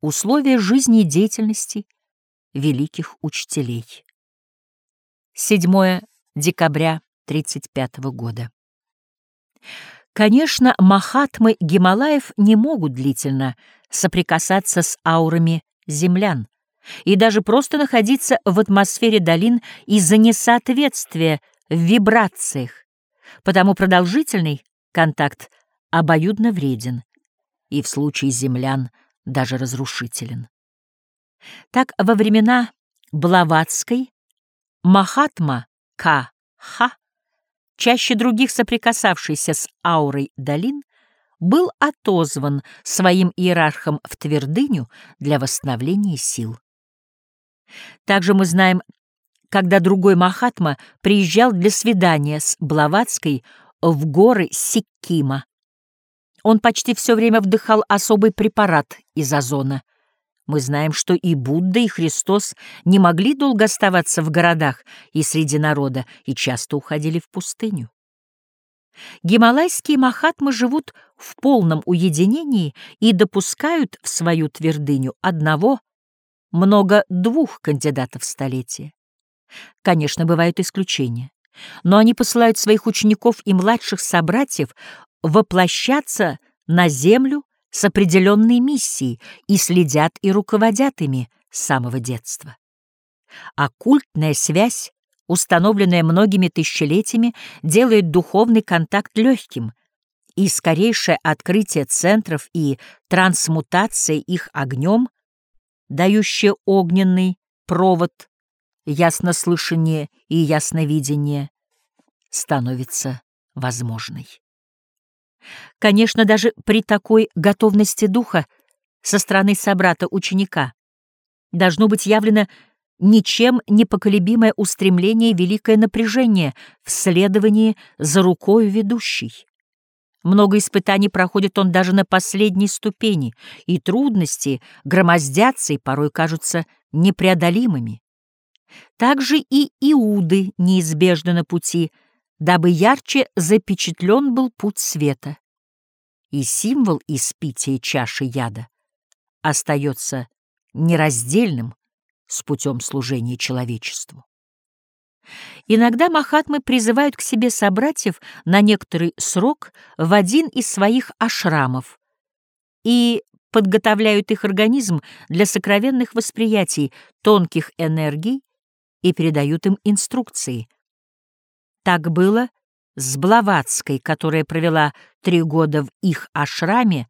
условия жизни и деятельности великих учителей. 7 декабря 35 года. Конечно, махатмы Гималаев не могут длительно соприкасаться с аурами землян и даже просто находиться в атмосфере долин из-за несоответствия в вибрациях, потому продолжительный контакт обоюдно вреден и в случае землян даже разрушителен. Так во времена Блаватской Махатма К.Х чаще других соприкасавшийся с аурой долин, был отозван своим иерархом в твердыню для восстановления сил. Также мы знаем, когда другой Махатма приезжал для свидания с Блаватской в горы Сиккима. Он почти все время вдыхал особый препарат из озона — мы знаем, что и Будда, и Христос не могли долго оставаться в городах и среди народа, и часто уходили в пустыню. Гималайские махатмы живут в полном уединении и допускают в свою твердыню одного, много двух кандидатов столетия. Конечно, бывают исключения, но они посылают своих учеников и младших собратьев воплощаться на землю с определенной миссией и следят и руководят ими с самого детства. Оккультная связь, установленная многими тысячелетиями, делает духовный контакт легким, и скорейшее открытие центров и трансмутация их огнем, дающее огненный провод, яснослышание и ясновидение, становится возможной. Конечно, даже при такой готовности духа со стороны собрата-ученика должно быть явлено ничем непоколебимое устремление и великое напряжение в следовании за рукою ведущей. Много испытаний проходит он даже на последней ступени, и трудности громоздятся и порой кажутся непреодолимыми. Также и Иуды неизбежны на пути — дабы ярче запечатлен был путь света. И символ испития чаши яда остается нераздельным с путем служения человечеству. Иногда махатмы призывают к себе собратьев на некоторый срок в один из своих ашрамов и подготовляют их организм для сокровенных восприятий тонких энергий и передают им инструкции — так было с Блаватской, которая провела три года в их ашраме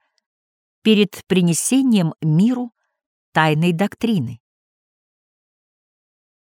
перед принесением миру тайной доктрины.